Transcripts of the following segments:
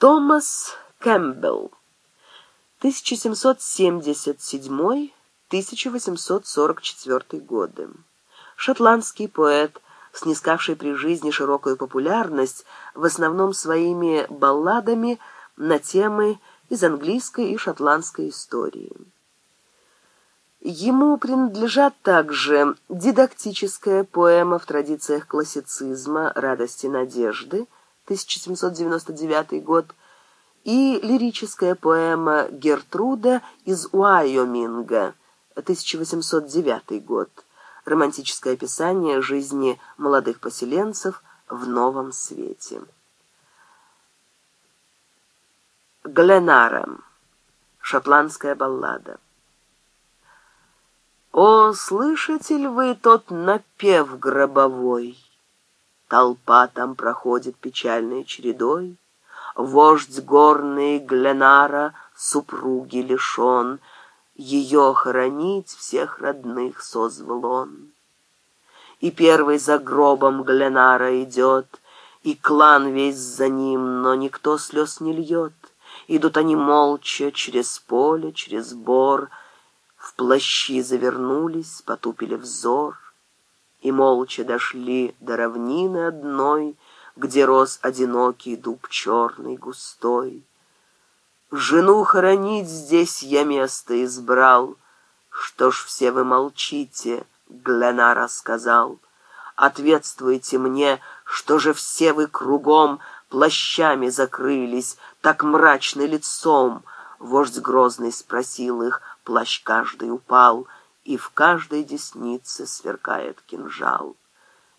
Томас Кэмпбелл, 1777-1844 годы. Шотландский поэт, снискавший при жизни широкую популярность в основном своими балладами на темы из английской и шотландской истории. Ему принадлежат также дидактическая поэма в традициях классицизма «Радости надежды», 1799 год, и лирическая поэма «Гертруда» из Уайоминга, 1809 год, романтическое описание жизни молодых поселенцев в новом свете. Гленарем. Шотландская баллада. «О, слышите ли вы тот напев гробовой?» Толпа там проходит печальной чередой. Вождь горный Гленара супруги лишен, Ее хоронить всех родных созвал он. И первый за гробом Гленара идет, И клан весь за ним, но никто слез не льет. Идут они молча через поле, через бор, В плащи завернулись, потупили взор — и молча дошли до равнины одной, где рос одинокий дуб черный, густой. Жену хоронить здесь я место избрал. Что ж все вы молчите, Глена рассказал. Ответствуйте мне, что же все вы кругом плащами закрылись, так мрачно лицом. Вождь грозный спросил их, плащ каждый упал — и в каждой деснице сверкает кинжал.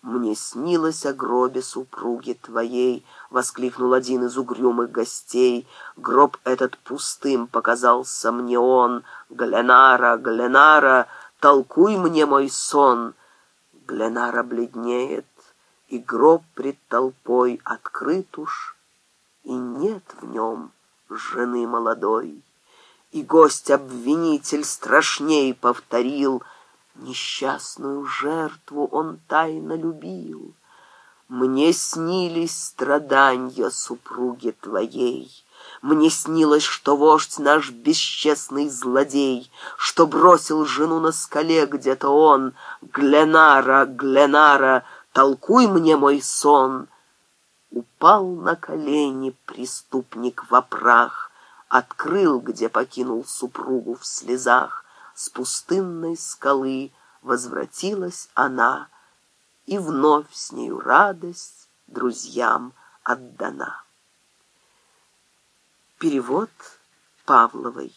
«Мне снилось о гробе супруги твоей!» — воскликнул один из угрюмых гостей. «Гроб этот пустым показался мне он! Гленара, Гленара, толкуй мне мой сон!» Гленара бледнеет, и гроб пред толпой открыт уж, и нет в нем жены молодой и гость-обвинитель страшней повторил, несчастную жертву он тайно любил. Мне снились страдания супруги твоей. Мне снилось, что вождь наш бесчестный злодей, Что бросил жену на скале где-то он. Гленара, Гленара, толкуй мне мой сон. Упал на колени преступник в опрах, открыл, где покинул супругу в слезах. С пустынной скалы возвратилась она, и вновь с нею радость друзьям отдана. Перевод Павловой